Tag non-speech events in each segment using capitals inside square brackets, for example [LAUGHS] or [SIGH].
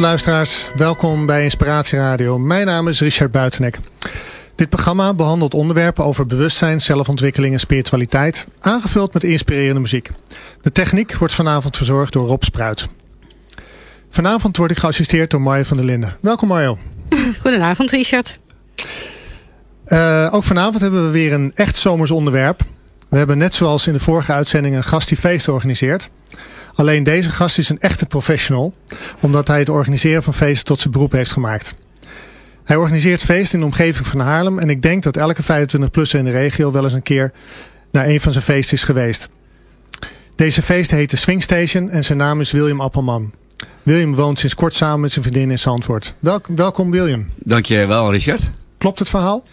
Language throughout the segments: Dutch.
Goedenavond luisteraars, welkom bij Inspiratie Radio. Mijn naam is Richard Buitenek. Dit programma behandelt onderwerpen over bewustzijn, zelfontwikkeling en spiritualiteit, aangevuld met inspirerende muziek. De techniek wordt vanavond verzorgd door Rob Spruit. Vanavond word ik geassisteerd door Mario van der Linden. Welkom Mario. [LAUGHS] Goedenavond Richard. Uh, ook vanavond hebben we weer een echt zomers onderwerp. We hebben net zoals in de vorige uitzending een gast die feest organiseert. Alleen deze gast is een echte professional, omdat hij het organiseren van feesten tot zijn beroep heeft gemaakt. Hij organiseert feesten in de omgeving van Haarlem en ik denk dat elke 25-plusser in de regio wel eens een keer naar een van zijn feesten is geweest. Deze feest heet de Swing Station en zijn naam is William Appelman. William woont sinds kort samen met zijn vriendin in Zandvoort. welkom William. Dankjewel Richard. Klopt het verhaal?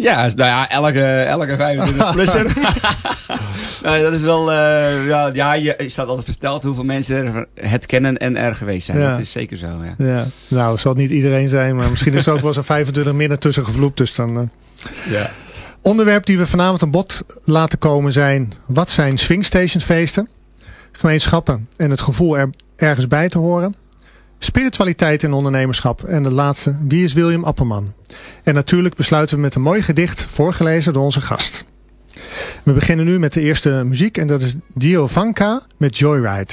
Ja, nou ja, elke, elke 25 [LAUGHS] plusser. [LAUGHS] nou, dat is wel, uh, ja, ja, je staat altijd verteld hoeveel mensen er het kennen en er geweest zijn. Dat is zeker zo, ja. ja. Nou, zal het niet iedereen zijn, maar misschien is er ook wel eens 25 minder tussen gevloept. Dus dan, uh... ja. Onderwerp die we vanavond aan bod laten komen zijn, wat zijn swingstationfeesten? Gemeenschappen en het gevoel er ergens bij te horen. Spiritualiteit en ondernemerschap. En de laatste, wie is William Appelman? En natuurlijk besluiten we met een mooi gedicht voorgelezen door onze gast. We beginnen nu met de eerste muziek en dat is Dio Vanka met Joyride.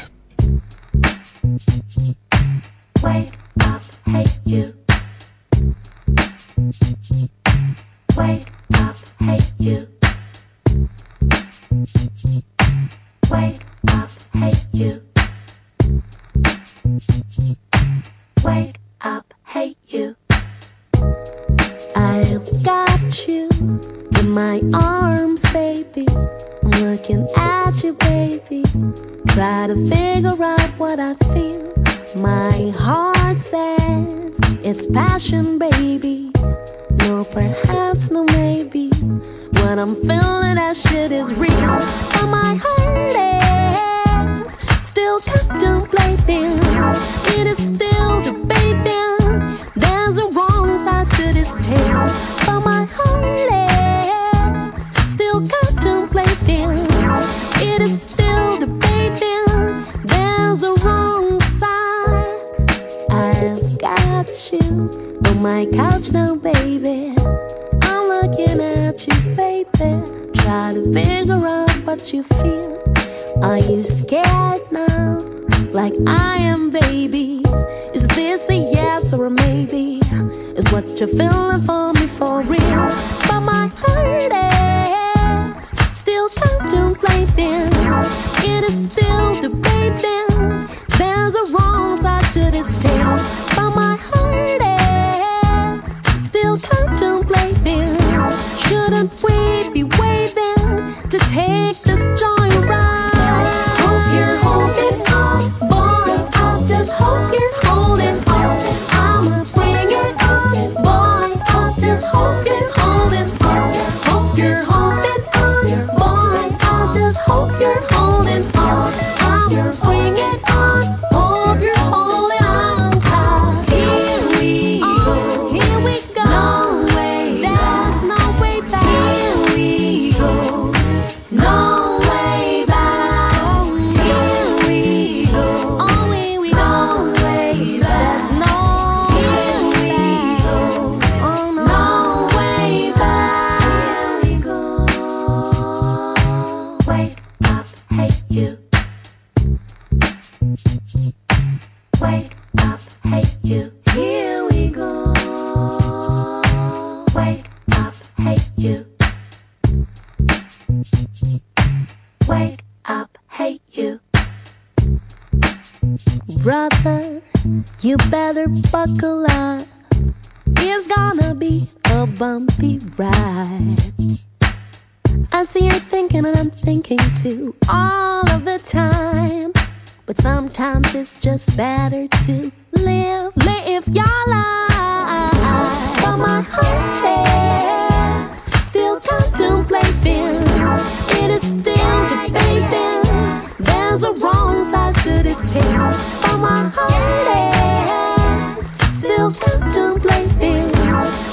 Wake up, hey you. Wake up, hey you. Wake up, hey you. I've got you in my arms, baby. I'm looking at you, baby. Try to figure out what I feel. My heart says it's passion, baby. No, perhaps, no, maybe. What I'm feeling, that shit is real. But my heart is still contemplating. It is still debating. There's a wrong side to this tale, but my heart is still contemplating. It is still debating. There's a wrong side. I've got you on my couch now, baby. I'm looking at you, baby. Try to figure out what you feel. Are you scared now? Like I am, baby. Is this a yes or a maybe? Is what you're feeling for me for real? But my heart is still contemplating. It is still debating. There's a wrong side to this tale. But my heart is still contemplating. Shouldn't we better buckle up. It's gonna be a bumpy ride. I see you're thinking and I'm thinking too all of the time. But sometimes it's just better to live, live your life. But my heart is still contemplating. It is still debating. There's a wrong side to this tale. But my heart is still don't blame contemplating.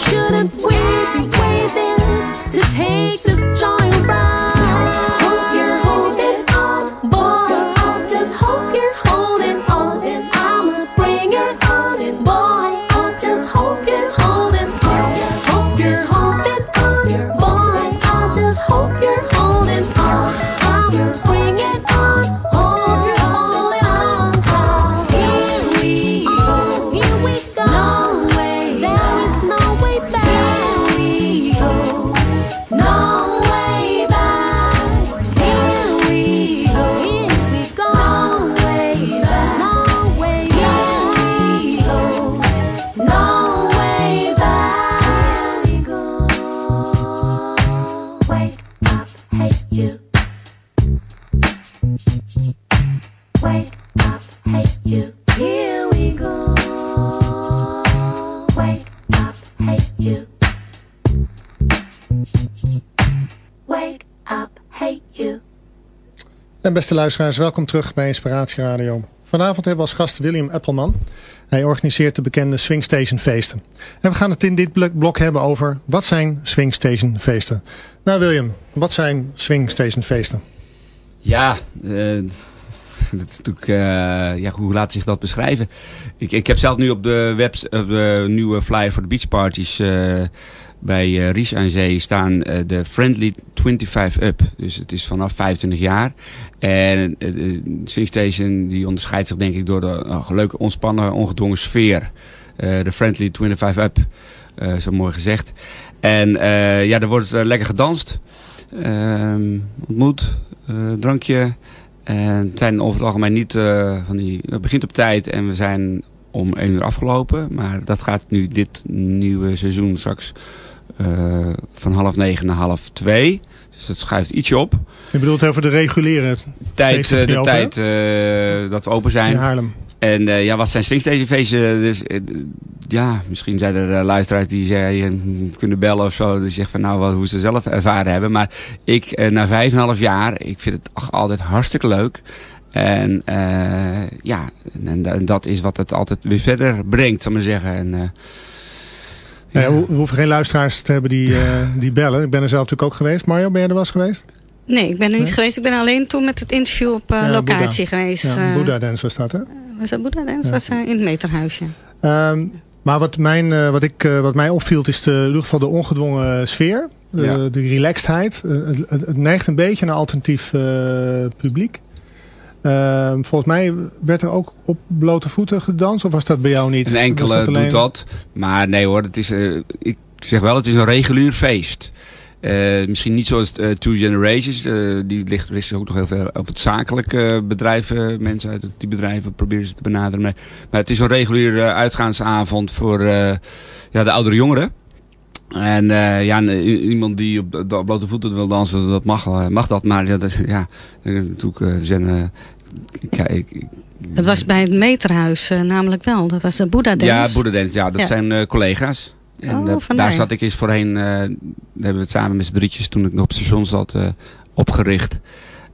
Shouldn't we be waiting to take this joy beste luisteraars, welkom terug bij Inspiratie Radio. Vanavond hebben we als gast William Appelman. Hij organiseert de bekende Swingstation feesten. En we gaan het in dit blok- hebben over wat zijn Swingstation feesten. Nou William, wat zijn Swingstation feesten? Ja, eh, [LAUGHS] dat is natuurlijk, eh, ja, hoe laat zich dat beschrijven? Ik, ik heb zelf nu op de, webs, op de nieuwe flyer voor de beachparties eh bij eh, Ries aan Zee staan eh, de Friendly 25 Up. Dus het is vanaf 25 jaar. En eh, de Swingstation die onderscheidt zich denk ik door de uh, leuke, ontspannen, ongedwongen sfeer. De Friendly 25 Up, zo mooi gezegd. En ja, er wordt lekker gedanst. Ehm, ontmoet, drankje. En het zijn over het algemeen niet van die... Het begint op tijd en we zijn om één uur afgelopen. Maar dat gaat nu dit nieuwe seizoen straks van half negen naar half twee. Dus dat schuift ietsje op. Je bedoelt over de reguliere Tijd, eh, de tijd eh, dat we open in zijn. Haarlem. En eh, ja, wat zijn Swingstation feesten? Dus, eh, ja, misschien zijn er eh, luisteraars die zeggen, kunnen bellen of zo. Die zeggen van nou, wat, hoe ze zelf ervaren hebben. Maar ik, eh, na vijf en een half jaar, ik vind het ach, altijd hartstikke leuk. En eh, ja, en, en dat is wat het altijd weer verder brengt, zal ik maar zeggen. En, eh, ja, we hoeven geen luisteraars te hebben die, eh, [LAUGHS] die bellen. Ik ben er zelf natuurlijk ook geweest. Mario, ben je er wel eens geweest? Nee, ik ben er niet Nee? geweest. Ik ben alleen toen met het interview op eh, Ja, locatie geweest. Ja, Eh, Buddha Dance was dat hè? Was dat Boeddha Dance? Ja. was in het meterhuisje. Ehm, maar wat, mijn, wat, ik, wat mij opviel is de, in ieder geval de ongedwongen sfeer. De, de relaxedheid. Het, het, neigt een beetje naar alternatief publiek. Ehm, volgens mij werd er ook op blote voeten gedanst. Of was dat bij jou niet? Een enkele dat alleen- doet dat. Maar nee hoor, het is, eh, ik zeg wel, het is een regulier feest. Eh, misschien niet zoals eh, Two Generations. die ligt, ligt ook nog heel veel op het zakelijke bedrijven. Mensen uit die bedrijven proberen ze te benaderen. Maar, maar het is een reguliere uitgaansavond voor ja, de oudere jongeren. En eh, ja, i- iemand die op, de- op blote voeten wil dansen, dat mag, eh, mag dat. Maar ja, dat, is- ja eh, natuurlijk eh, er zijn... eh, ik- Dat was bij het meterhuis eh, namelijk wel. Dat was de Boeddha Dance. ja, Boedendance, ja, dat Ja. zijn eh, collega's. En Oh, dat- daar zat ik eens voorheen, eh, daar hebben we het samen met z'n drietjes toen ik nog op het station zat, eh, opgericht.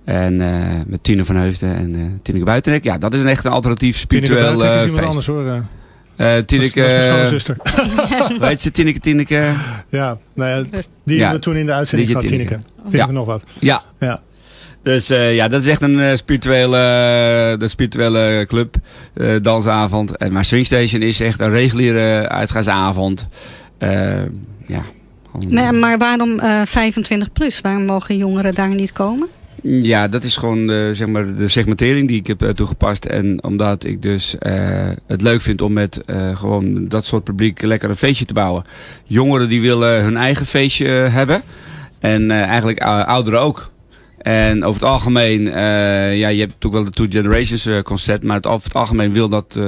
En eh, met Tine van Heusden en eh Tineke Buitenek. Ja, dat is een echt een alternatief Tineke spiritueel Buitenk is eh, iemand feest. anders hoor. Is- Tineke, dat is mijn schoonzuster. [LAUGHS] weet je, Tineke, Tineke. Ja, nou ja, die Ja, hebben we toen in de uitzending gehad, Tineke. Tineke. Tineke Ja. nog wat. Ja, Ja. dus eh, ja, dat is echt een eh, spirituele, de spirituele club, eh, dansavond. En, maar Swingstation is echt een reguliere uitgaansavond. Eh, ja. gewoon- Maar, maar waarom eh 25 plus? Waarom mogen jongeren daar niet komen? Ja, dat is gewoon de, zeg maar, de segmentering die ik heb eh, toegepast. En omdat ik dus eh, het leuk vind om met eh, gewoon dat soort publiek lekker een feestje te bouwen. Jongeren die willen hun eigen feestje eh, hebben. En eh, eigenlijk ou- ouderen ook. En over het algemeen, ja, je hebt natuurlijk wel de Two Generations concept, maar het, over het algemeen wil dat,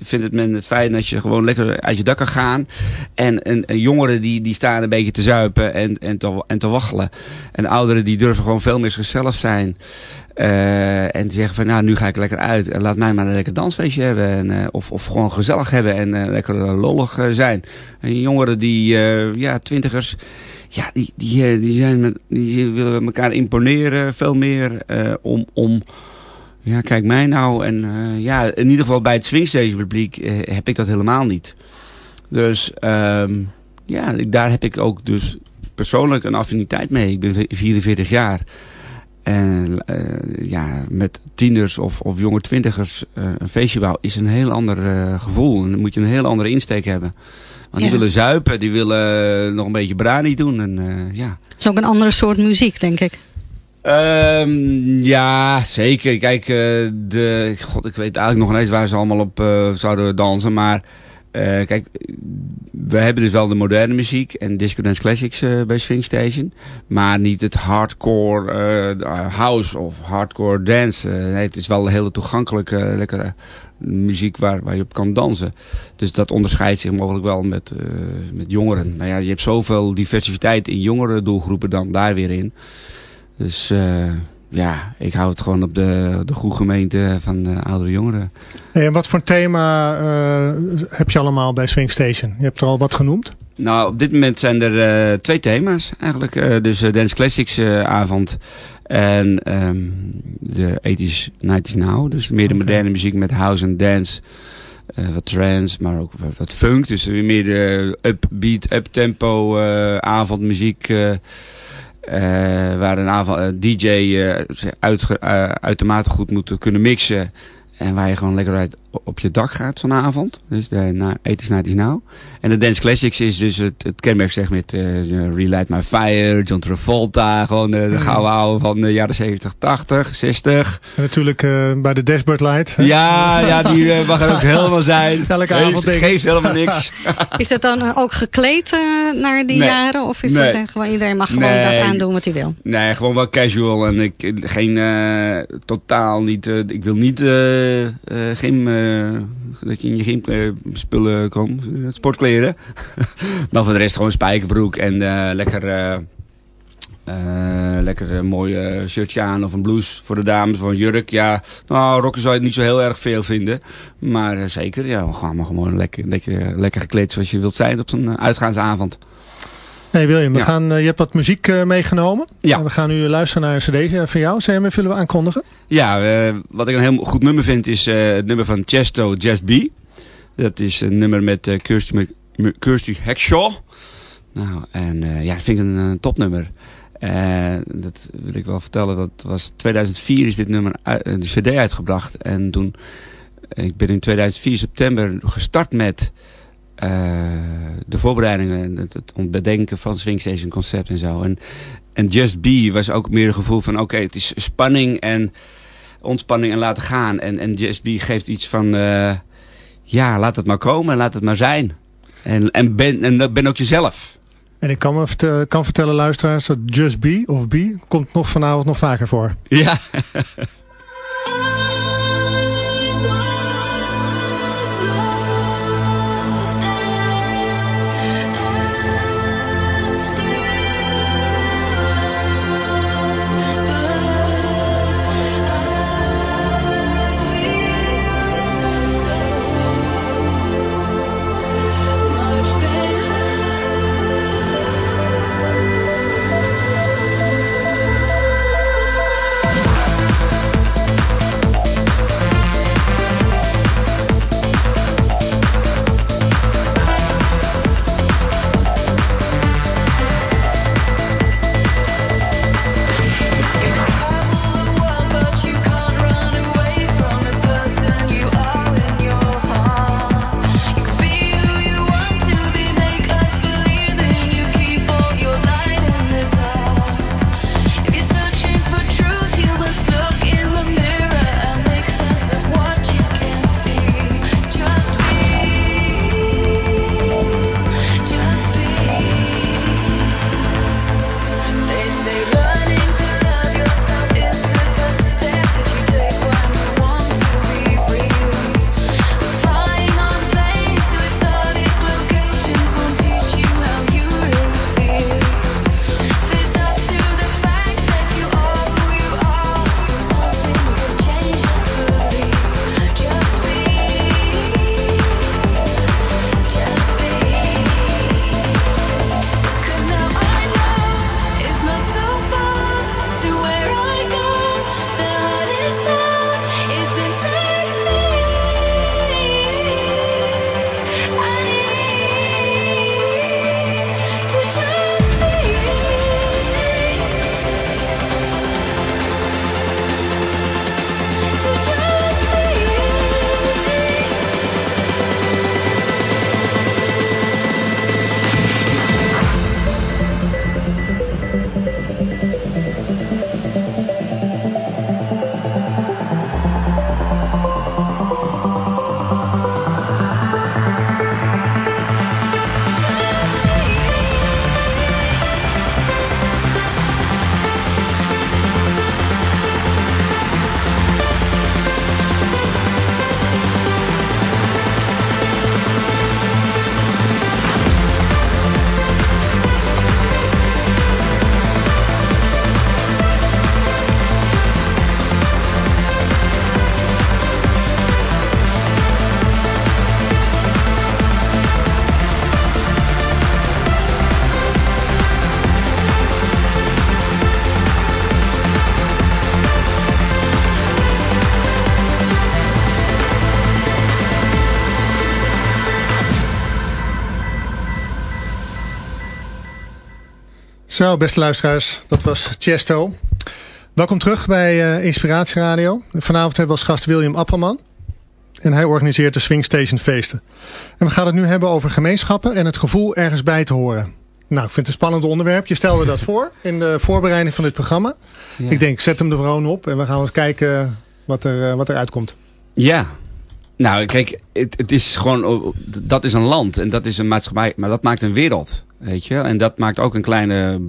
vindt het men het fijn dat je gewoon lekker uit je dak kan gaan. En, en, jongeren die, die staan een beetje te zuipen en, en, te, en te waggelen. En ouderen die durven gewoon veel meer zichzelf zijn. Uh, en zeggen van nou nu ga ik lekker uit. En laat mij maar een lekker dansfeestje hebben. En, uh, of, of gewoon gezellig hebben en uh, lekker lollig zijn. En jongeren die, ja twintigers. Ja, die, die, die, zijn die willen elkaar imponeren veel meer om, om ja, kijk mij nou. En ja, in ieder geval bij het swingstage publiek heb ik dat helemaal niet. Dus um, ja, daar heb ik ook dus persoonlijk een affiniteit mee. Ik ben 44 jaar. En ja, met tieners of, of jonge twintigers een feestje bouwen is een heel ander gevoel. En dan moet je een heel andere insteek hebben. Want die willen zuipen, die willen nog een beetje brani doen. En, ja. Het is ook een andere soort muziek, denk ik. Um, ja, zeker. Kijk, de, god, ik weet eigenlijk nog eens waar ze allemaal op zouden dansen. Maar kijk, we hebben dus wel de moderne muziek en disco dance classics uh, bij Swing Station. Maar niet het hardcore uh, house of hardcore dance. nee, het is wel een hele toegankelijke, lekkere muziek waar, waar je op kan dansen. Dus dat onderscheidt zich mogelijk wel met, met jongeren. Nou ja, je hebt zoveel diversiteit in jongere doelgroepen dan daar weer in. Dus ja, ik hou het gewoon op de, de goede gemeente van de oudere jongeren. En wat voor thema uh, heb je allemaal bij Swing Station? Je hebt er al wat genoemd. Nou, op dit moment zijn er uh, twee thema's eigenlijk. Dus Dance Classics avond en um, de 80s, 90s Now. Dus meer de okay. moderne muziek met house en dance. wat trance, maar ook wat, wat funk. Dus meer de upbeat, uptempo avondmuziek... Uh, waar een avond, uh, DJ uh, uit, uitermate goed moet kunnen mixen. En waar je gewoon lekker uit op je dak gaat vanavond. Dus de na, Ethisch Night Now. En de Dance Classics is dus het, het kenmerk zeg met uh, Relight My Fire, John Travolta. Gewoon uh, de gouden oude van de jaren 70, 80, 60. En natuurlijk uh, bij de Dashboard Light. Ja, ja, die mag er ook [LAUGHS] helemaal zijn. Elke avond Geeft, geeft helemaal [LAUGHS] niks. is dat dan ook gekleed naar die nee. jaren? Of is nee. dat gewoon iedereen mag gewoon nee. dat aandoen wat hij wil? Nee, gewoon wel casual. En ik, geen, totaal niet, ik wil niet, geen dat je in je gymspullen komt. Sportkleren. [LAUGHS] maar voor de rest gewoon spijkerbroek en lekker... Lekker een mooi shirtje aan of een blouse voor de dames of een jurk. Ja, nou, rokken zou je niet zo heel erg veel vinden. Maar zeker, ja, maar gewoon lekker, lekker, lekker gekleed zoals je wilt zijn op zo'n uitgaansavond. Hey William, we ja. gaan, je hebt wat muziek uh, meegenomen. Ja. En we gaan nu luisteren naar een cd van jou. Je hem even aankondigen? Ja, uh, wat ik een heel goed nummer vind is uh, het nummer van Chesto Just Be. Dat is een nummer met Kirsty, Kirsty Hackshaw. Nou, en ja, dat vind ik een, een topnummer. dat wil ik wel vertellen. Dat was 2004 is dit nummer de cd uitgebracht. En toen, ik ben in 2004 september gestart met... Uh, de voorbereidingen, het, het bedenken van Swingstation concept en zo. En, en Just Be was ook meer een gevoel van, oké, okay, het is spanning en ontspanning en laten gaan. En, en Just Be geeft iets van, uh, ja, laat het maar komen en laat het maar zijn. En, en, ben, en ben ook jezelf. En ik kan, me vertellen, kan vertellen, luisteraars, dat Just Be of Be komt nog vanavond nog vaker voor. Ja. [LAUGHS] Zo, beste luisteraars, dat was Chesto. Welkom terug bij uh, Inspiratie Radio. Vanavond hebben we als gast William Appelman. En hij organiseert de Swing Station feesten. En we gaan het nu hebben over gemeenschappen en het gevoel ergens bij te horen. Nou, ik vind het een spannend onderwerp. Je stelde dat voor in de voorbereiding van dit programma. Ja. Ik denk, zet hem er gewoon op en we gaan eens kijken wat er, wat er uitkomt. Ja, nou kijk, het, het is gewoon, oh, dat is een land en dat is een maatschappij, maar dat maakt een wereld. Weet je? En dat maakt ook een kleine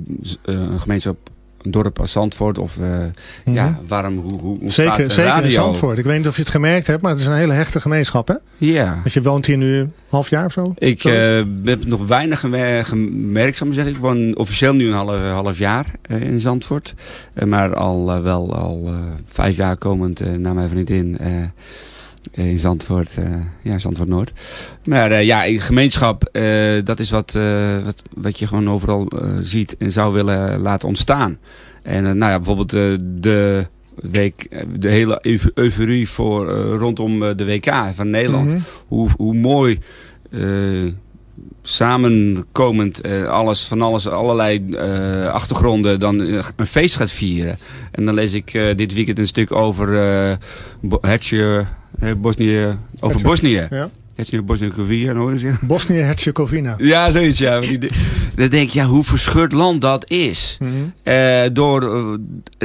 uh, gemeenschap een dorp als Zandvoort of uh, mm -hmm. ja, waarom, hoe, hoe Zeker, zeker in Zandvoort. Ik weet niet of je het gemerkt hebt, maar het is een hele hechte gemeenschap hè? Ja. Want je woont hier nu een half jaar of zo? Ik uh, heb nog weinig gemerkt, zou ik zeggen. Ik woon officieel nu een half, half jaar in Zandvoort. maar al wel al vijf jaar komend naar mijn vriendin in Zandvoort, uh, ja, Zandvoort Noord. Maar uh, ja, gemeenschap, uh, dat is wat, wat, wat je gewoon overal ziet en zou willen laten ontstaan. En nou ja, bijvoorbeeld de week, de hele euforie voor, rondom de WK van Nederland. Mm -hmm. hoe, hoe mooi samenkomend uh, alles, van alles, allerlei uh, achtergronden dan een feest gaat vieren. En dan lees ik uh, dit weekend een stuk over Hertje, Bosnië, over Bosnië. Ja. Herzegovina, Bosnië-Herzegovina. Ja, zoiets, ja. dan denk ik, ja, hoe verscheurd land dat is. Mm -hmm. door,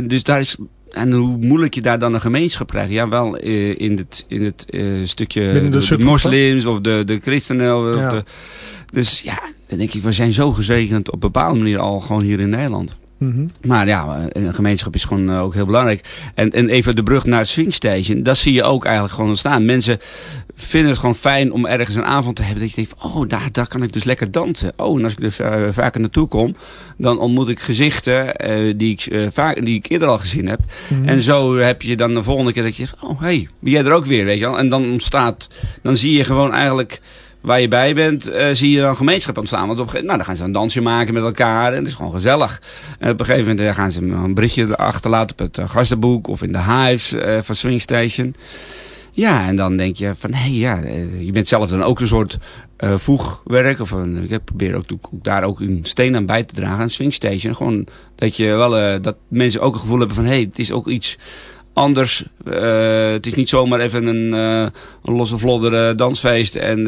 dus daar is en hoe moeilijk je daar dan een gemeenschap krijgt. Ja, wel uh, in het, in het uh, stukje de, de, moslims of de, de christenen. Of ja. de, dus ja, dan denk ik, we zijn zo gezegend op een bepaalde manier al gewoon hier in Nederland. Mm -hmm. Maar ja, een gemeenschap is gewoon ook heel belangrijk. En, en even de brug naar het swingstation. Dat zie je ook eigenlijk gewoon ontstaan. Mensen vinden het gewoon fijn om ergens een avond te hebben. Dat je denkt, oh daar, daar kan ik dus lekker dansen. Oh, en als ik er uh, vaker naartoe kom. Dan ontmoet ik gezichten uh, die, ik, uh, vaak, die ik eerder al gezien heb. Mm -hmm. En zo heb je dan de volgende keer dat je zegt, oh hé, hey, ben jij er ook weer, weet je wel. En dan ontstaat, dan zie je gewoon eigenlijk waar je bij bent, uh, zie je dan gemeenschap ontstaan. Want op nou, dan gaan ze een dansje maken met elkaar en het is gewoon gezellig. En op een gegeven moment gaan ze een berichtje achterlaten op het uh, gastenboek of in de hives uh, van Swingstation. Ja, en dan denk je van, hé, hey, ja, je bent zelf dan ook een soort voegwerk. Of een, ik probeer ook, ook, daar ook een steen aan bij te dragen aan Swingstation. Gewoon dat je wel, dat mensen ook een gevoel hebben van, hé, hey, het is ook iets anders. Uh, het is niet zomaar even een, uh, een losse vlodder dansfeest. En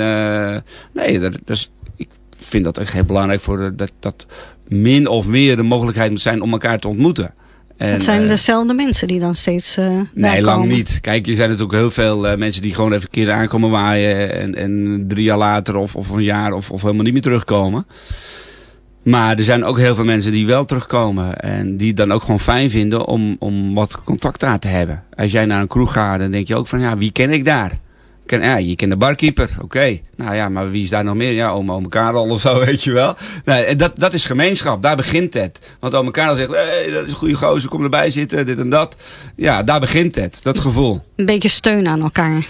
nee, dat, dat is, ik vind dat echt heel belangrijk voor dat, dat min of meer de mogelijkheid moet zijn om elkaar te ontmoeten. En, het zijn dezelfde mensen die dan steeds uh, Nee, lang niet. Kijk, er zijn natuurlijk heel veel uh, mensen die gewoon even een keer aankomen waaien. En, en drie jaar later of, of een jaar of, of helemaal niet meer terugkomen. Maar er zijn ook heel veel mensen die wel terugkomen. En die het dan ook gewoon fijn vinden om, om wat contact daar te hebben. Als jij naar een kroeg gaat, dan denk je ook van, ja, wie ken ik daar? Ken, ja, je kent de barkeeper, oké. Okay. Nou ja, maar wie is daar nog meer? Ja, oma, oma Karel of zo, [LAUGHS] weet je wel. Nee, en dat, dat is gemeenschap, daar begint het. Want oma Karel zegt, hey, dat is een goede gozer, kom erbij zitten, dit en dat. Ja, daar begint het, dat gevoel. Een beetje steun aan elkaar.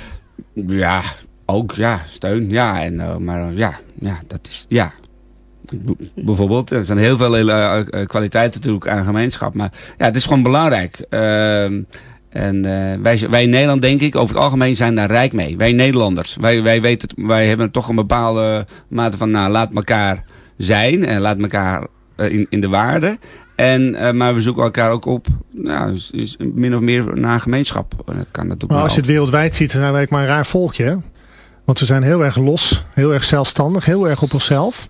Ja, ook, ja, steun, ja. En, uh, maar ja, ja, dat is, ja, bijvoorbeeld. Er zijn heel veel hele, uh, kwaliteiten natuurlijk aan gemeenschap. Maar ja, het is gewoon belangrijk. Uh, en uh, wij, wij in Nederland denk ik over het algemeen zijn daar rijk mee. Wij Nederlanders. Wij, wij, weten, wij hebben toch een bepaalde mate van nou, laat elkaar zijn. En laat elkaar in, in de waarde. En, maar we zoeken elkaar ook op, nou, is, is min of meer naar gemeenschap. Dat kan natuurlijk maar als je het wereldwijd ziet, zijn wij maar een raar volkje. Hè? Want we zijn heel erg los, heel erg zelfstandig, heel erg op onszelf.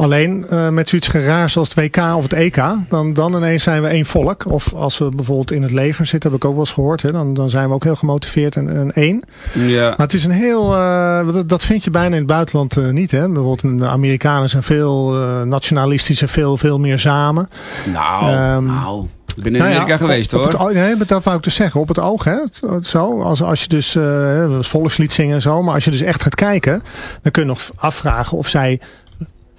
Alleen uh, met zoiets geraar zoals het WK of het EK, dan, dan ineens zijn we één volk. Of als we bijvoorbeeld in het leger zitten, heb ik ook wel eens gehoord, hè, dan, dan zijn we ook heel gemotiveerd en, en één. Ja. Maar het is een heel, uh, dat, dat vind je bijna in het buitenland uh, niet. Hè? Bijvoorbeeld de Amerikanen zijn veel nationalistisch en veel, veel meer samen. Nou, um, nou. Ik ben in Amerika nou ja, geweest op, hoor. Op het, nee, dat wou ik dus zeggen. Op het oog, hè. Zo, als, als je dus uh, volkslied zingen en zo. Maar als je dus echt gaat kijken. Dan kun je nog afvragen of zij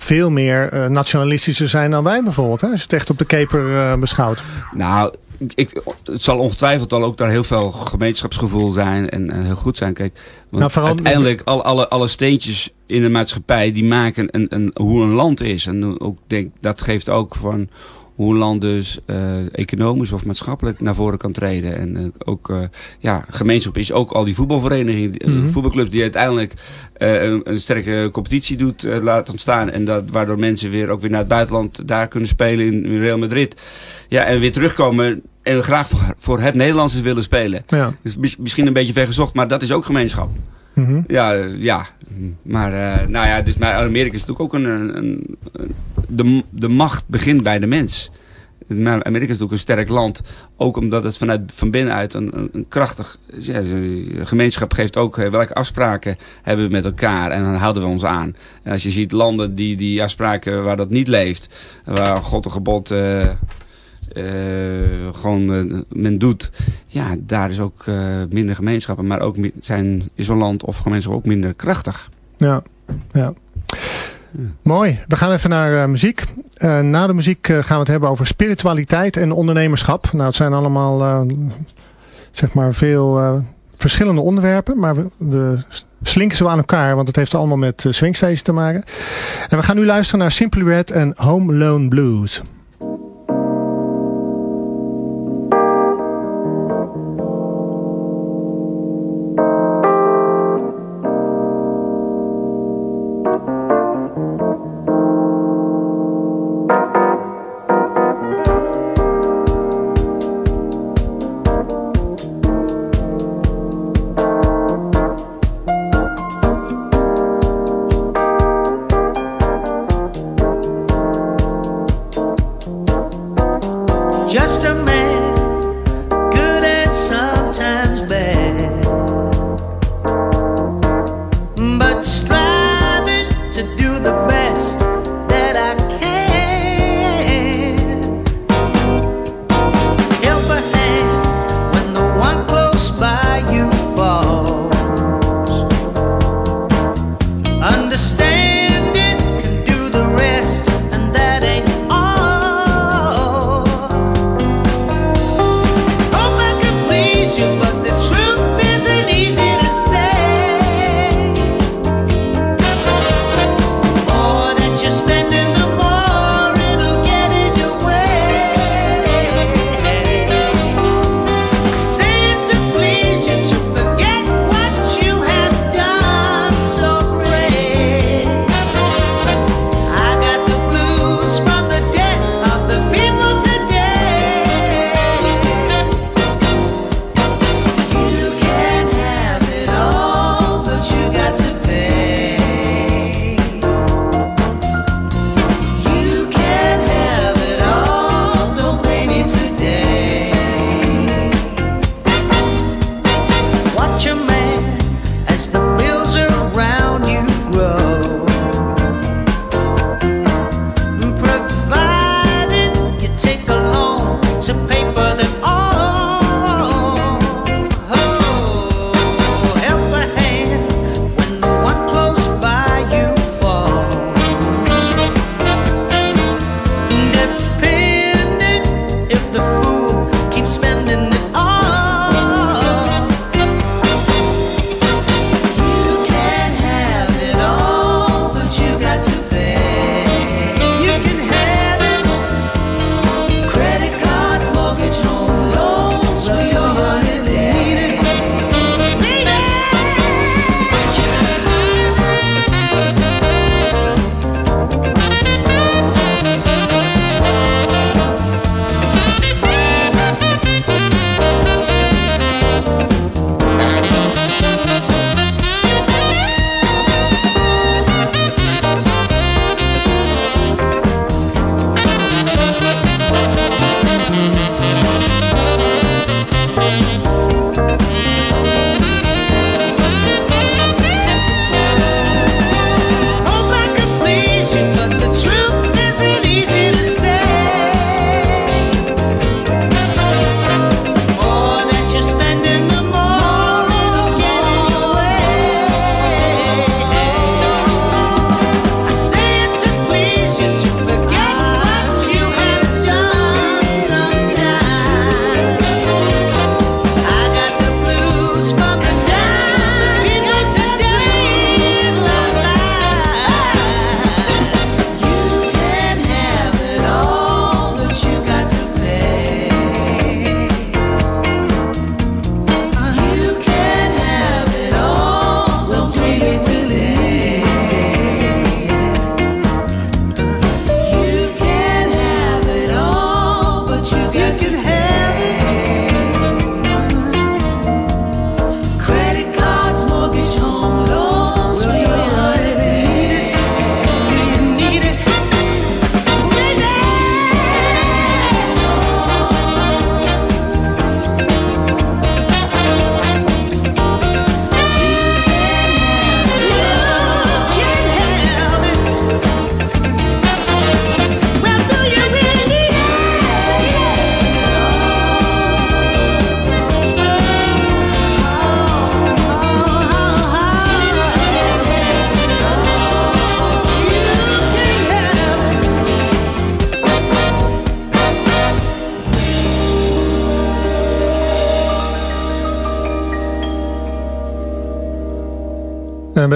veel meer uh, nationalistischer zijn dan wij bijvoorbeeld. Hè? Als je het echt op de keper uh, beschouwt. Nou, ik, het zal ongetwijfeld al ook daar heel veel gemeenschapsgevoel zijn en, en heel goed zijn. Kijk, want nou, uiteindelijk alle, alle, alle steentjes in de maatschappij die maken een, een, hoe een land is. En ook denk, dat geeft ook van hoe een land dus economisch of maatschappelijk naar voren kan treden. En ook, ja, gemeenschap is ook al die voetbalverenigingen, mm voetbalclubs die uiteindelijk een, een, sterke competitie doet laten ontstaan. En dat, waardoor mensen weer ook weer naar het buitenland daar kunnen spelen in Real Madrid. Ja, en weer terugkomen en graag voor, voor het Nederlands willen spelen. Ja. Dus misschien een beetje vergezocht, maar dat is ook gemeenschap. Mhm. Ja, ja. Maar, uh, nou ja, dus maar Amerika is natuurlijk ook een, een, de, de macht begint bij de mens. Amerika is natuurlijk een sterk land. Ook omdat het vanuit van binnenuit een, een, krachtig ja, gemeenschap geeft ook eh, welke afspraken hebben we met elkaar. En dan houden we ons aan. En als je ziet landen die die afspraken waar dat niet leeft. Waar God een gebod... gewoon uh, men doet, ja, daar is ook uh, minder gemeenschappen, maar ook zijn, is zo'n land of gemeenschap ook minder krachtig. Ja, ja. Mooi. We gaan even naar muziek. na de muziek gaan we het hebben over spiritualiteit en ondernemerschap. Nou, het zijn allemaal, zeg maar, veel verschillende onderwerpen, maar we, we slinken ze aan elkaar, want het heeft allemaal met swingstages te maken. En we gaan nu luisteren naar Simply Red en Home Loan Blues.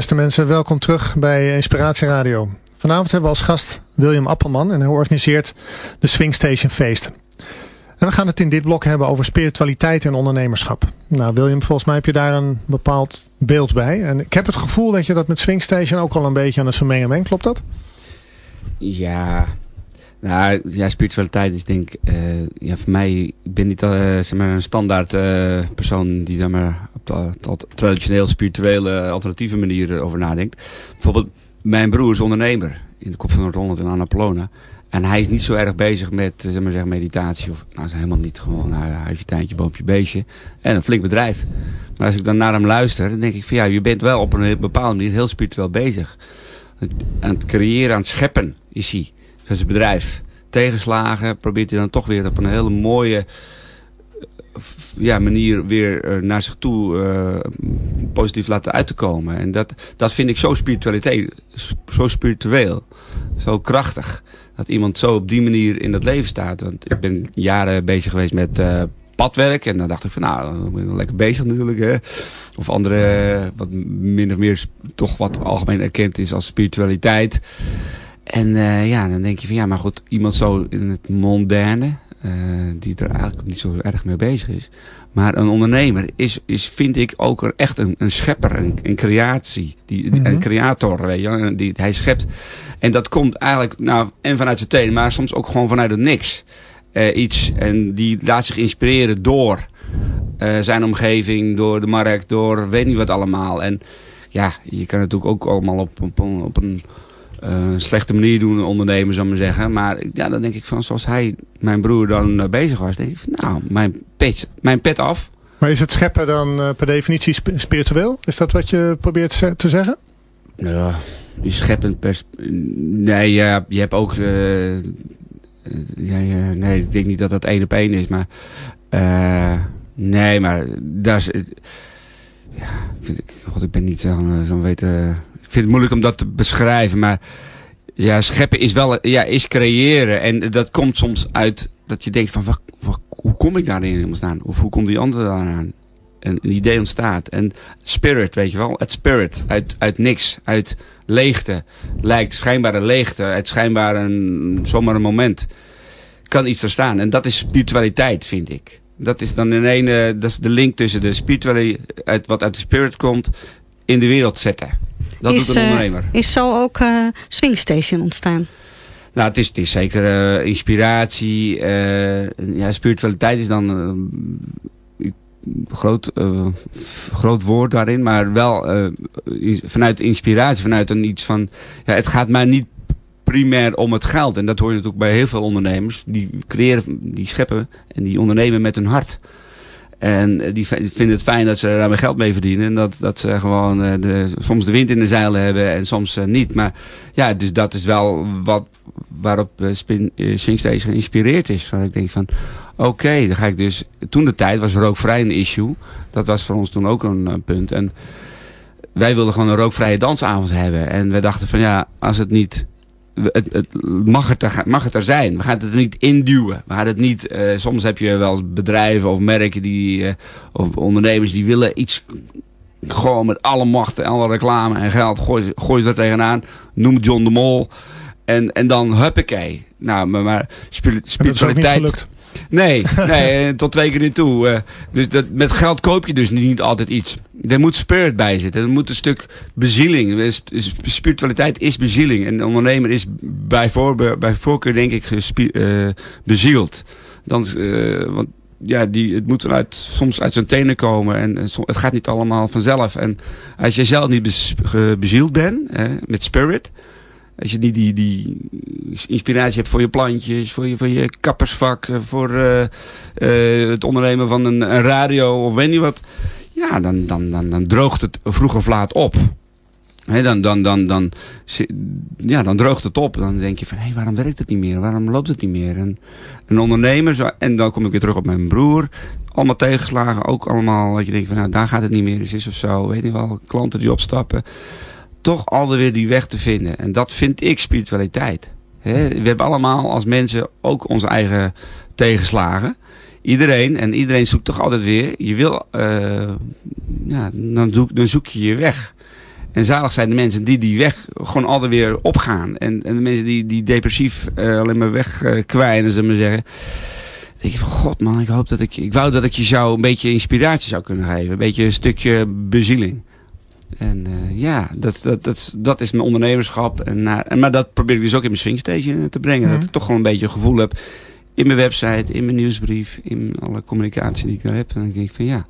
Beste mensen, welkom terug bij Inspiratie Radio. Vanavond hebben we als gast William Appelman en hij organiseert de Swing Station feesten. En we gaan het in dit blok hebben over spiritualiteit en ondernemerschap. Nou William, volgens mij heb je daar een bepaald beeld bij. En ik heb het gevoel dat je dat met Swing Station ook al een beetje aan het vermengen bent. Klopt dat? Ja, nou, ja, spiritualiteit is denk ik, uh, ja, voor mij, ik ben niet uh, zeg maar een standaard uh, persoon die zeg maar, op de, traditioneel spirituele alternatieve manier over nadenkt. Bijvoorbeeld, mijn broer is ondernemer in de Kop van Noord-Holland in Annapolona. En hij is niet zo erg bezig met zeg maar zeggen, meditatie. Of, nou, is helemaal niet gewoon nou, huisje, tuintje, boompje, beestje. En een flink bedrijf. Maar als ik dan naar hem luister, dan denk ik van ja, je bent wel op een bepaalde manier heel spiritueel bezig. Aan het creëren, aan het scheppen is hij. Dat is het bedrijf. Tegenslagen probeert hij dan toch weer op een hele mooie ja, manier weer eh, naar zich toe uh, positief laten uit te komen. En dat, dat vind ik zo spiritualiteit, zo spiritueel, zo krachtig. Dat iemand zo op die manier in dat leven staat. Want ik ben jaren bezig geweest met uh, padwerk. En dan dacht ik van nou, dan ben ik lekker bezig natuurlijk. Hè. Of andere, wat min of meer toch wat algemeen erkend is als spiritualiteit. En ja, dan denk je van ja, maar goed, iemand zo in het mondaine, die er eigenlijk niet zo erg mee bezig is. Maar een ondernemer is, is vind ik ook er echt een, een schepper, een, een creatie, die, mm -hmm. een creator, weet je, die, hij schept. En dat komt eigenlijk, nou, en vanuit zijn tenen, maar soms ook gewoon vanuit het niks. Uh, iets, en die laat zich inspireren door uh, zijn omgeving, door de markt, door weet niet wat allemaal. En ja, je kan natuurlijk ook allemaal op, op, op een uh, slechte manier doen ondernemen, zou ik maar zeggen. Maar ja, dan denk ik van, zoals hij, mijn broer, dan uh, bezig was, denk ik van, nou, mijn pet, mijn pet af. Maar is het scheppen dan uh, per definitie sp spiritueel? Is dat wat je probeert te zeggen? Ja, je scheppen per... Nee, ja, je hebt ook... ja, ja, nee, ik denk niet dat dat één op één is, maar... nee, maar dat is... ja, vind ik, god, ik ben niet zo'n zo weten vind het moeilijk om dat te beschrijven, maar ja, scheppen is wel, ja, is creëren. En dat komt soms uit dat je denkt van, wat, hoe kom ik daarin helemaal staan? Of hoe komt die ander daaraan? En een idee ontstaat. En spirit, weet je wel, het spirit, uit, uit niks, uit leegte, lijkt schijnbare leegte, uit schijnbaar een, zomaar een moment, kan iets er staan. En dat is spiritualiteit, vind ik. Dat is dan in ene, dat is de link tussen de spiritualiteit, wat uit de spirit komt, in de wereld zetten. Dat is, doet een ondernemer. Uh, is zo ook uh, Swingstation ontstaan? Nou, het is, het is zeker uh, inspiratie. ja, spiritualiteit is dan een groot, groot woord daarin. Maar wel vanuit inspiratie, vanuit een iets van... Ja, het gaat mij niet primair om het geld. En dat hoor je natuurlijk bij heel veel ondernemers. Die creëren, die scheppen en die ondernemen met hun hart. En die vinden het fijn dat ze daar geld mee verdienen. En dat, dat ze gewoon de, soms de wind in de zeilen hebben en soms niet. Maar ja, dus dat is wel wat waarop Spin, Swingstage geïnspireerd is. Van ik denk van, oké, dan ga ik dus... Toen de tijd was rookvrij een issue. Dat was voor ons toen ook een, een punt. En wij wilden gewoon een rookvrije dansavond hebben. En we dachten van ja, als het niet het, het, mag, het er, mag het er zijn. We gaan het er niet induwen. We gaan het niet, uh, soms heb je wel bedrijven of merken die, uh, of ondernemers die willen iets gewoon met alle macht en alle reclame en geld. Gooi, gooi ze er tegenaan. Noem John de Mol. En, en dan huppakee. Nou, maar, maar spiritualiteit... Nee, nee, tot twee keer in toe. Uh, dus dat, met geld koop je dus niet altijd iets. Er moet spirit bij zitten. Er moet een stuk bezieling. Spiritualiteit is bezieling. En de ondernemer is bij, voor, bij voorkeur denk ik uh, bezield. Dan, want ja, die, het moet vanuit, soms uit zijn tenen komen. En, het gaat niet allemaal vanzelf. En als je zelf niet bez, bezield bent, met spirit als je die, die, die inspiratie hebt voor je plantjes, voor je, voor je kappersvak, eh, voor uh, uh, het ondernemen van een, een, radio of weet niet wat. Ja, dan, dan, dan, dan droogt het vroeg of laat op. Dan, dan, dan, dan, ja, dan droogt het op. Dan denk je van, hé, hey, waarom werkt het niet meer? Waarom loopt het niet meer? En een ondernemer, zo, en dan kom ik weer terug op mijn broer. Allemaal tegenslagen, ook allemaal dat je denkt van, nou, daar gaat het niet meer. Dus is of zo, weet je wel, klanten die opstappen toch altijd weer die weg te vinden. En dat vind ik spiritualiteit. we hebben allemaal als mensen ook onze eigen tegenslagen. Iedereen, en iedereen zoekt toch altijd weer. Je wil, uh, ja, dan zoek, dan zoek je je weg. En zalig zijn de mensen die die weg gewoon altijd weer opgaan. En, en de mensen die, die depressief uh, alleen maar wegkwijnen, uh, zullen we zeggen. Dan denk je van, god man, ik hoop dat ik... Ik wou dat ik je zou een beetje inspiratie zou kunnen geven. Een beetje een stukje bezieling. En uh, ja, dat, dat, dat, dat is mijn ondernemerschap. En, en, maar dat probeer ik dus ook in mijn swingstation te brengen. Mm -hmm. Dat ik toch gewoon een beetje een gevoel heb in mijn website, in mijn nieuwsbrief, in alle communicatie die ik heb. En dan denk ik van ja,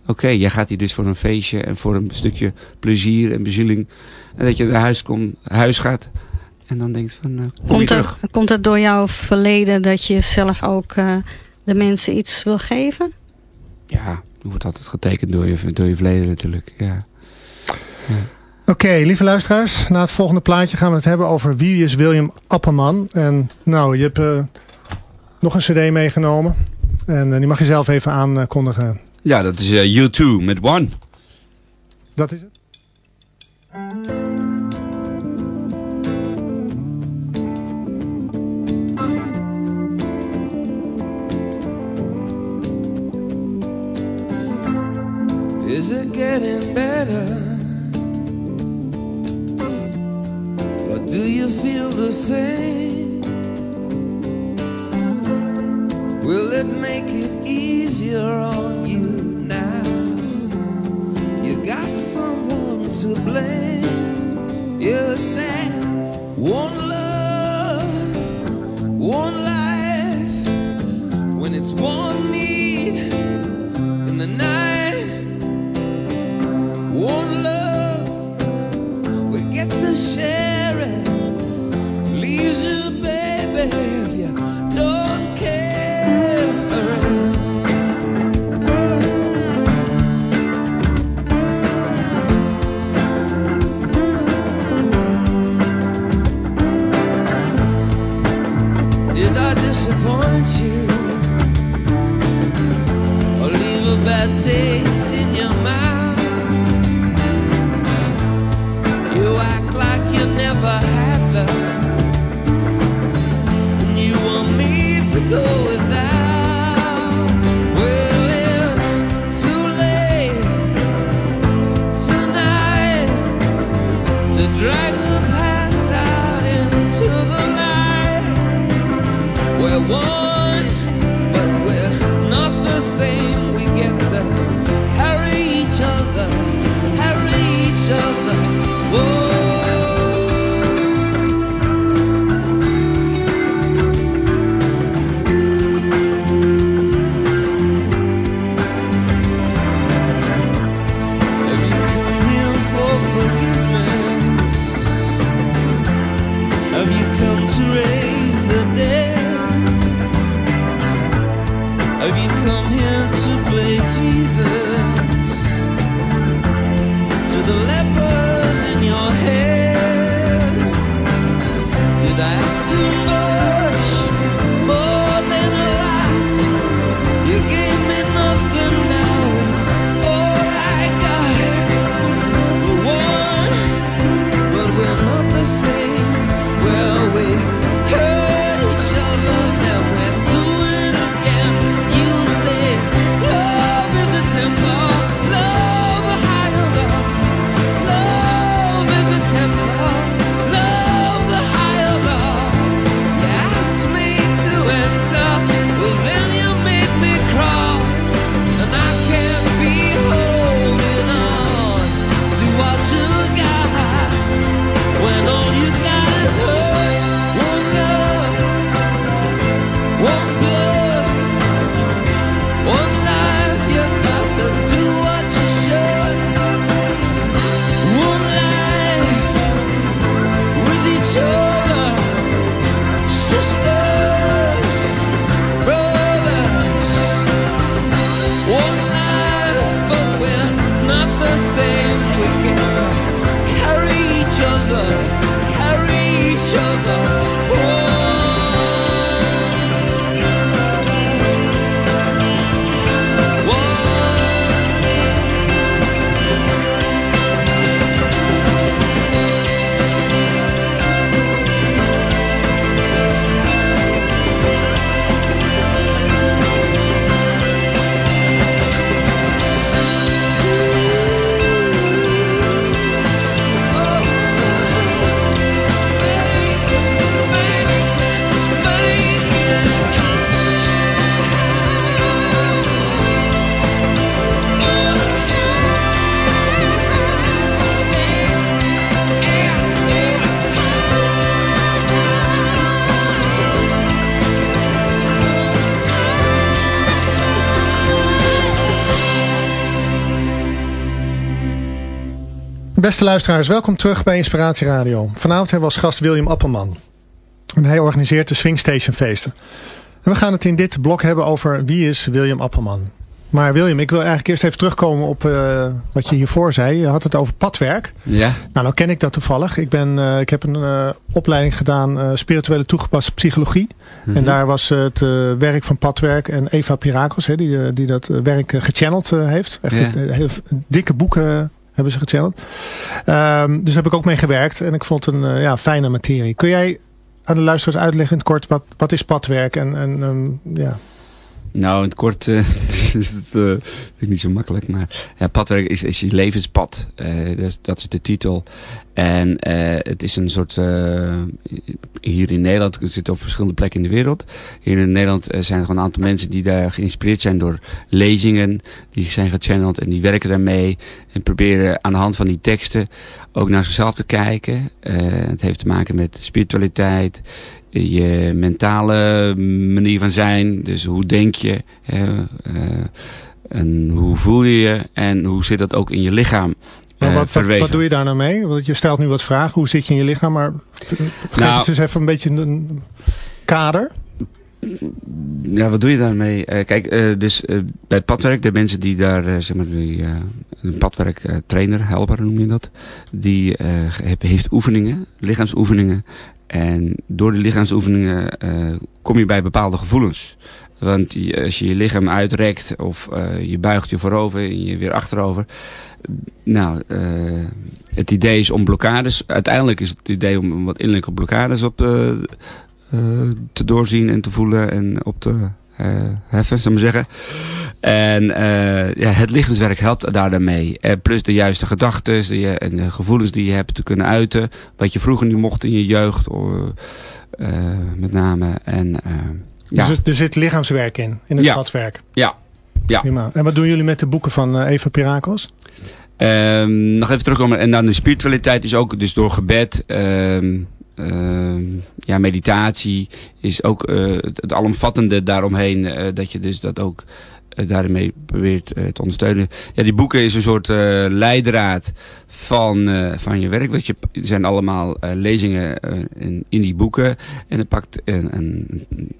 oké, okay, jij gaat hier dus voor een feestje en voor een stukje plezier en bezieling. En dat je naar huis, komt, huis gaat en dan denkt van, uh, kom komt, terug. het, komt het door jouw verleden dat je zelf ook de mensen iets wil geven? Ja, er wordt altijd getekend door je, door je verleden natuurlijk, ja. Oké, okay, lieve luisteraars. Na het volgende plaatje gaan we het hebben over wie is William Apperman. En nou, je hebt uh, nog een cd meegenomen. En uh, die mag je zelf even aankondigen. Ja, dat is uh, U2 met One. Dat is het. Is it getting better? Do you feel the same? Will it make it easier on you now? You got someone to blame. You said one love, one life. When it's one Beste luisteraars, welkom terug bij Inspiratie Radio. Vanavond hebben we als gast William Appelman. En hij organiseert de Swing Station feesten. En we gaan het in dit blok hebben over wie is William Appelman. Maar William, ik wil eigenlijk eerst even terugkomen op uh, wat je hiervoor zei. Je had het over padwerk. Ja. Nou, nou ken ik dat toevallig. Ik, ben, uh, ik heb een uh, opleiding gedaan, spirituele toegepaste psychologie. Mm -hmm. En daar was het werk van padwerk en Eva Pirakos, hè, die, die dat werk gechanneld heeft. Echt Ja. dikke boeken hebben ze gechanneld. Um, dus daar heb ik ook mee gewerkt. En ik vond het een ja, fijne materie. Kun jij aan de luisteraars uitleggen in het kort, wat, wat is padwerk? En, en um, ja... Nou, in het kort uh, [LAUGHS] is het uh, vind ik niet zo makkelijk. Maar ja, padwerk is, is je levenspad. Uh, dat, dat, is de titel. En het is een soort... hier in Nederland, het zit op verschillende plekken in de wereld. Hier in Nederland zijn er gewoon een aantal mensen die daar geïnspireerd zijn door lezingen. Die zijn gechanneld en die werken daarmee. En proberen aan de hand van die teksten ook naar zichzelf te kijken. het heeft te maken met spiritualiteit je mentale manier van zijn. Dus hoe denk je? Uh, uh, en hoe voel je je? En hoe zit dat ook in je lichaam? Maar wat, wat, wat, doe je daar nou mee? Want je stelt nu wat vragen. Hoe zit je in je lichaam? Maar geef nou, het eens even een beetje een kader. Ja, wat doe je daarmee? Uh, kijk, uh, dus uh, bij het padwerk, de mensen die daar, zeg maar, die, een padwerktrainer, helper noem je dat, die heeft oefeningen, lichaamsoefeningen. En door de lichaamsoefeningen kom je bij bepaalde gevoelens. Want als je je lichaam uitrekt of je buigt je voorover en je weer achterover. Nou, het idee is om blokkades, uiteindelijk is het idee om wat innerlijke blokkades op te, te doorzien en te voelen en op te heffen, zou ik maar zeggen. En uh, ja, het lichaamswerk helpt daar daarmee. Uh, plus de juiste gedachten die en de gevoelens die je hebt te kunnen uiten. Wat je vroeger niet mocht in je jeugd. met name. En, ja. dus er zit lichaamswerk in, in het ja. padwerk. Ja. ja. Prima. En wat doen jullie met de boeken van Eva Pirakos? Um, nog even terugkomen. En dan de spiritualiteit is ook dus door gebed... Um, uh, ja, meditatie is ook uh, het alomvattende daaromheen. Uh, dat je dus dat ook daarmee probeert te ondersteunen. Ja, die boeken is een soort leidraad van, van je werk. Want je, zijn allemaal lezingen in, in die boeken. En dan pakt een, een, een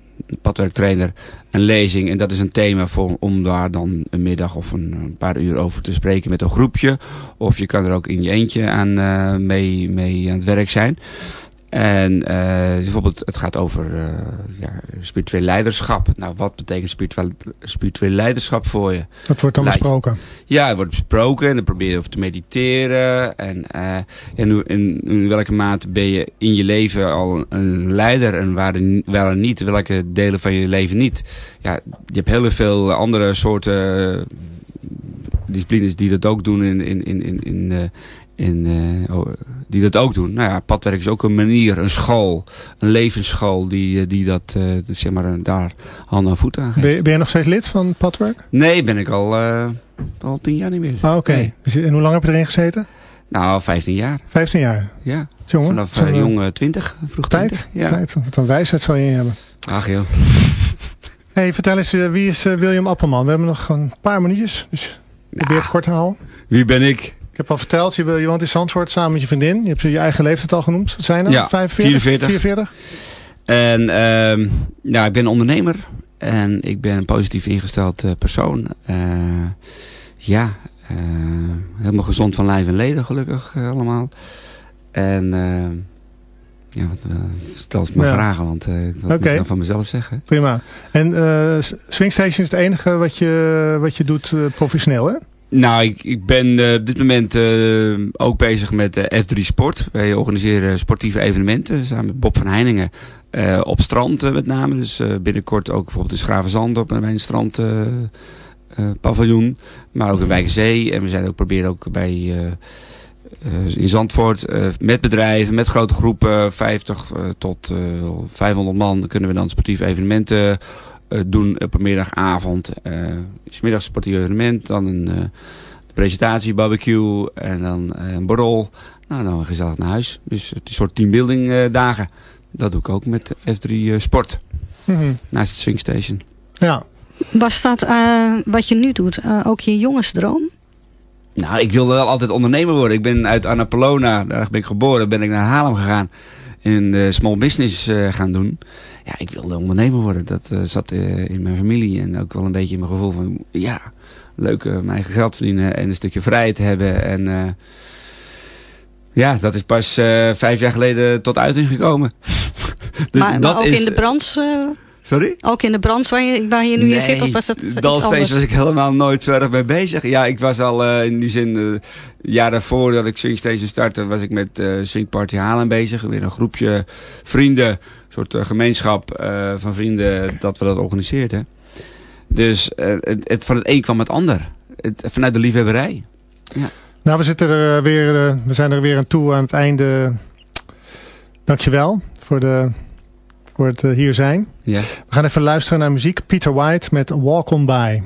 padwerktrainer een lezing. En dat is een thema voor, om daar dan een middag of een, een, paar uur over te spreken met een groepje. Of je kan er ook in je eentje aan, mee, mee aan het werk zijn. En uh, bijvoorbeeld, het gaat over uh, ja, spiritueel leiderschap. Nou, wat betekent spiritueel, spiritueel leiderschap voor je? Dat wordt dan Leid. besproken? Ja, het wordt besproken en dan probeer je over te mediteren. En, uh, en in, in, welke mate ben je in je leven al een leider en waar wel en niet, welke delen van je leven niet. Ja, je hebt heel veel andere soorten disciplines die dat ook doen in, in, in, in, in in, uh, oh, die dat ook doen. Nou ja, padwerk is ook een manier, een school, een levensschool die, die dat, uh, zeg maar, daar hand en voet aan geeft. Ben je, ben je nog steeds lid van padwerk? Nee, ben ik al, uh, al tien jaar niet meer. Ah, oké. Okay. Nee. En hoe lang heb je erin gezeten? Nou, 15 jaar. 15 jaar? Ja. Jongen, Vanaf uh, jong 20, vroeg tijd, 20. Ja. Tijd, wat een wijsheid zou je in hebben. Ach joh. [LAUGHS] hey, vertel eens, wie is William Appelman? We hebben nog een paar minuutjes, dus probeer het kort te houden. Wie ben ik? Ik heb al verteld, je, je woont in Zandvoort samen met je vriendin. Je hebt je eigen leeftijd al genoemd. Wat zijn er? Ja, 45? 44. 44? En uh, ja, ik ben ondernemer. En ik ben een positief ingesteld uh, persoon. Uh, ja, uh, helemaal gezond van lijf en leden gelukkig allemaal. En ja, wat, stel eens maar ja. vragen, want wat okay. moet ik van mezelf zeggen? Prima. En Swingstation is het enige wat je, wat je doet professioneel, hè? Nou, ik, ben uh, op dit moment uh, ook bezig met uh, F3 Sport. Wij organiseren sportieve evenementen samen met Bob van Heiningen op strand met name. Dus binnenkort ook bijvoorbeeld in Schravenzand op mijn strand paviljoen. Maar ook in Wijkenzee. En we zijn ook proberen ook bij in Zandvoort met bedrijven, met grote groepen, 50 tot 500 man kunnen we dan sportieve evenementen doen op een middagavond. Uh, smiddags sportief evenement, dan een uh, presentatie, barbecue en dan een borrel. Nou, dan gezellig naar huis. Dus het is een soort teambuilding dagen. Dat doe ik ook met F3 Sport. Mm -hmm. Naast het Swing Station. Ja. Was dat wat je nu doet ook je jongensdroom? Nou, ik wilde wel altijd ondernemer worden. Ik ben uit Annapolona, daar ben ik geboren, ben ik naar Haarlem gegaan. En small business eh, gaan doen. Ja, ik wilde ondernemer worden. Dat eh, zat eh, in mijn familie en ook wel een beetje in mijn gevoel van... Ja, leuk eh, mijn eigen geld verdienen en een stukje vrijheid hebben. En ja, dat is pas vijf jaar geleden tot uiting gekomen. [LAUGHS] dus maar, maar ook in de branche, Sorry? ook in de branche waar je, waar je nu in zit, of was dat anders? was ik helemaal nooit zo erg mee bezig. Ja, ik was al in die zin, eh jaar daarvoor dat ik Swing Station startte, was ik met eh Swing Party Halen bezig. Weer een groepje vrienden, soort eh, gemeenschap eh, van vrienden dat we dat organiseerden. Dus eh, het, het, van het een kwam het ander. Het, vanuit de liefhebberij. Nou, we, zitten er weer, we zijn er weer aan toe aan het einde. Dankjewel voor, de, voor het hier zijn. Ja. We gaan even luisteren naar muziek. Peter White met Walk On By.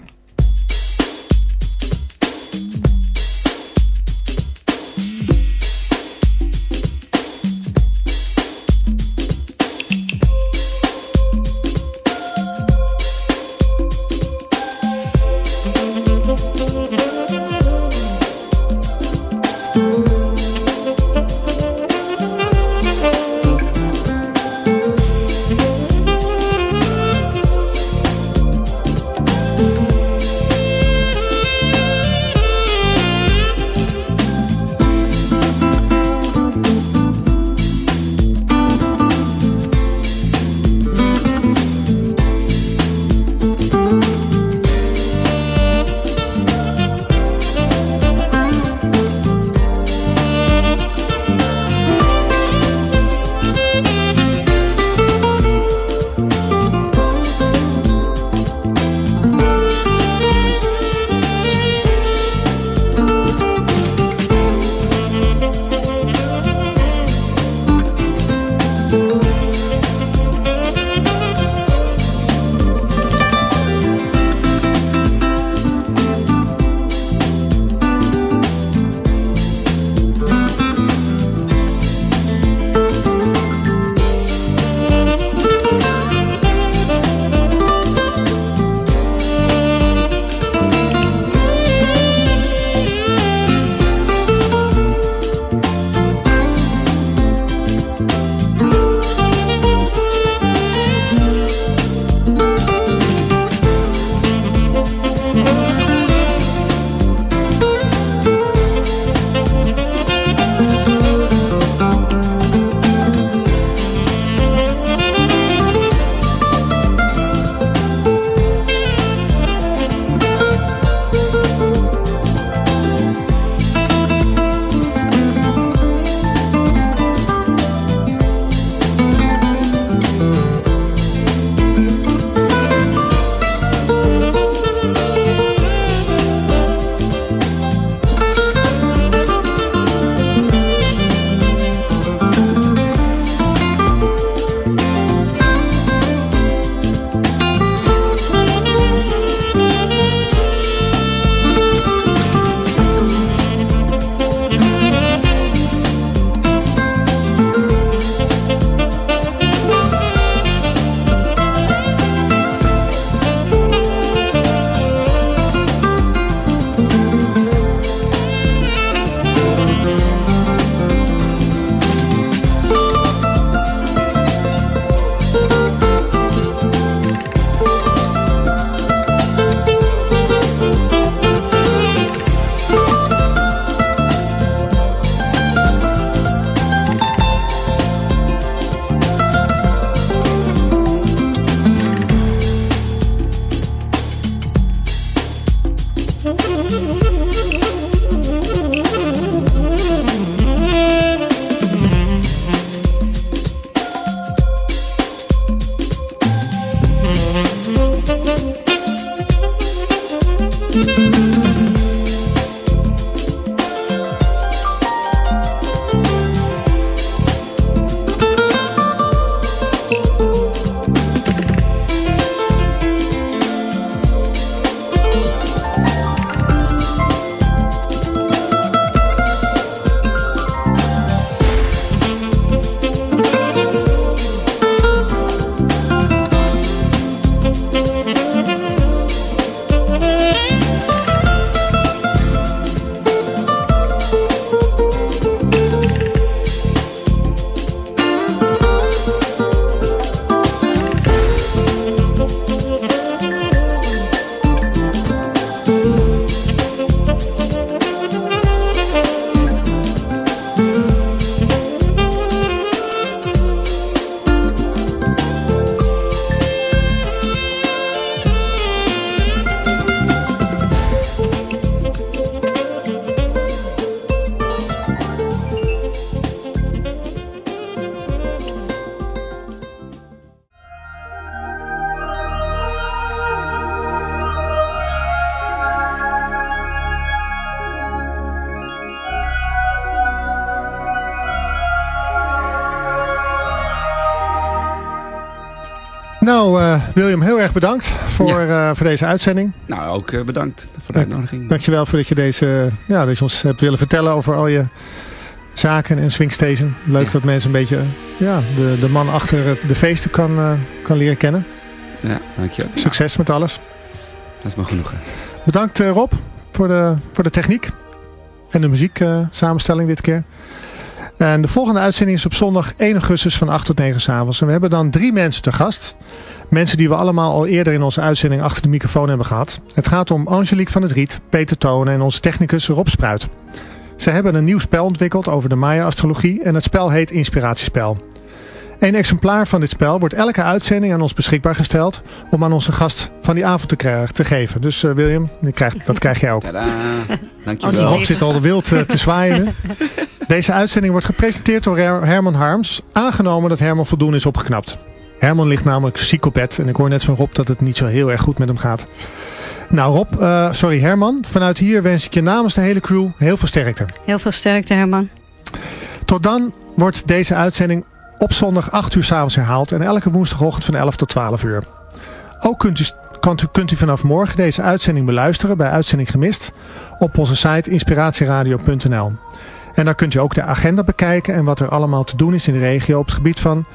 Erg bedankt voor, ja. uh, voor deze uitzending. Nou, ook uh, bedankt voor de uitnodiging. Dankjewel voor dat je deze, ja, dat je ons hebt willen vertellen over al je zaken en Swingstation. Leuk ja. dat mensen een beetje ja, de, de man achter de feesten kan, kan leren kennen. Ja, dankjewel. Succes met alles. Dat is me genoeg. Bedankt Rob voor de, voor de techniek en de muziek samenstelling dit keer. En de volgende uitzending is op zondag 1 augustus van 8 tot 9 s avonds. En we hebben dan drie mensen te gast. Mensen die we allemaal al eerder in onze uitzending achter de microfoon hebben gehad. Het gaat om Angelique van het Riet, Peter Tonen en onze technicus Rob Spruit. Ze hebben een nieuw spel ontwikkeld over de Maya-astrologie en het spel heet Inspiratiespel. Een exemplaar van dit spel wordt elke uitzending aan ons beschikbaar gesteld om aan onze gast van die avond te, krijgen, te geven. Dus uh, William, krijgt, dat krijg jij ook. Tadaa. Dankjewel. Rob zit al wild uh, te zwaaien. [LAUGHS] Deze uitzending wordt gepresenteerd door Herman Harms. Aangenomen dat Herman voldoende is opgeknapt. Herman ligt namelijk ziek op bed. En ik hoor net van Rob dat het niet zo heel erg goed met hem gaat. Nou Rob, uh, sorry Herman. Vanuit hier wens ik je namens de hele crew heel veel sterkte. Heel veel sterkte Herman. Tot dan wordt deze uitzending op zondag 8 uur s'avonds herhaald. En elke woensdagochtend van 11 tot 12 uur. Ook kunt u, kunt, u, kunt u vanaf morgen deze uitzending beluisteren bij Uitzending Gemist. Op onze site inspiratieradio.nl. En daar kunt u ook de agenda bekijken en wat er allemaal te doen is in de regio op het gebied van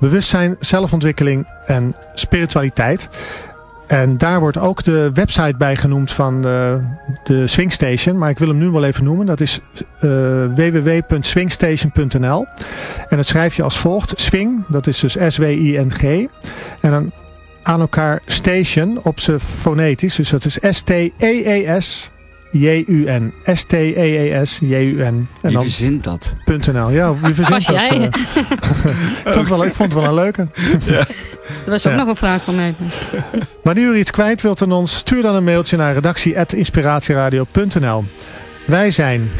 bewustzijn, zelfontwikkeling en spiritualiteit. En daar wordt ook de website bij genoemd van de, de Swingstation. Maar ik wil hem nu wel even noemen. Dat is uh, www.swingstation.nl En dat schrijf je als volgt. Swing, dat is dus S-W-I-N-G. En dan aan elkaar station op zijn fonetisch. Dus dat is S-T-E-E-S J-U-N. S-T-E-E-S-J-U-N. Wie verzint dat? .nl. Ja, wie verzint dat? jij? Uh, ik, [LAUGHS] vond wel, ik vond het wel een leuke. Ja. Dat [LAUGHS] was ook ja. nog een vraag van mij. [LAUGHS] Wanneer u iets kwijt wilt aan ons, stuur dan een mailtje naar redactie.inspiratieradio.nl Wij zijn...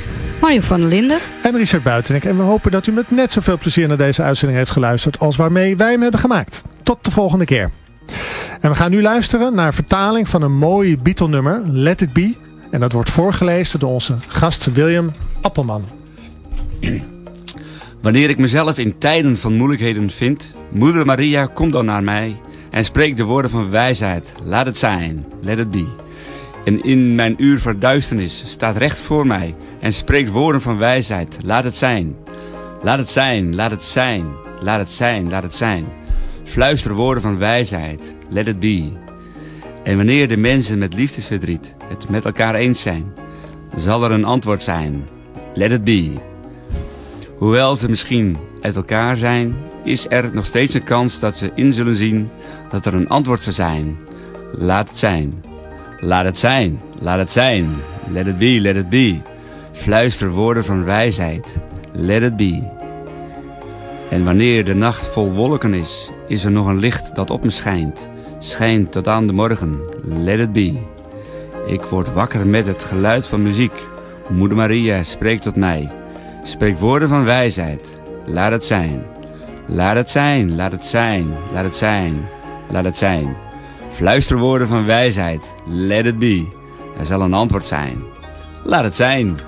Mario van der Linden. En Richard Buitenek. En we hopen dat u met net zoveel plezier naar deze uitzending heeft geluisterd als waarmee wij hem hebben gemaakt. Tot de volgende keer. En we gaan nu luisteren naar vertaling van een mooi Beatle nummer, Let It Be... En dat wordt voorgelezen door onze gast William Appelman. Wanneer ik mezelf in tijden van moeilijkheden vind, Moeder Maria, kom dan naar mij en spreek de woorden van wijsheid. Laat het zijn, let it be. En in mijn uur verduisternis staat recht voor mij en spreekt woorden van wijsheid. Laat het zijn. Laat het zijn, laat het zijn, laat het zijn, laat het zijn. Fluister woorden van wijsheid. Let it be. En wanneer de mensen met liefdesverdriet het met elkaar eens zijn, zal er een antwoord zijn. Let it be. Hoewel ze misschien uit elkaar zijn, is er nog steeds een kans dat ze in zullen zien dat er een antwoord zal zijn. Laat het zijn. Laat het zijn. Laat het zijn. Let it be, let it be. Fluister woorden van wijsheid. Let it be. En wanneer de nacht vol wolken is, is er nog een licht dat op me schijnt schijnt tot aan de morgen. Let it be. Ik word wakker met het geluid van muziek. Moeder Maria spreekt tot mij. Spreek woorden van wijsheid. Laat het zijn. Laat het zijn, laat het zijn, laat het zijn, laat het zijn. Fluister woorden van wijsheid. Let it be. Er zal een antwoord zijn. Laat het zijn.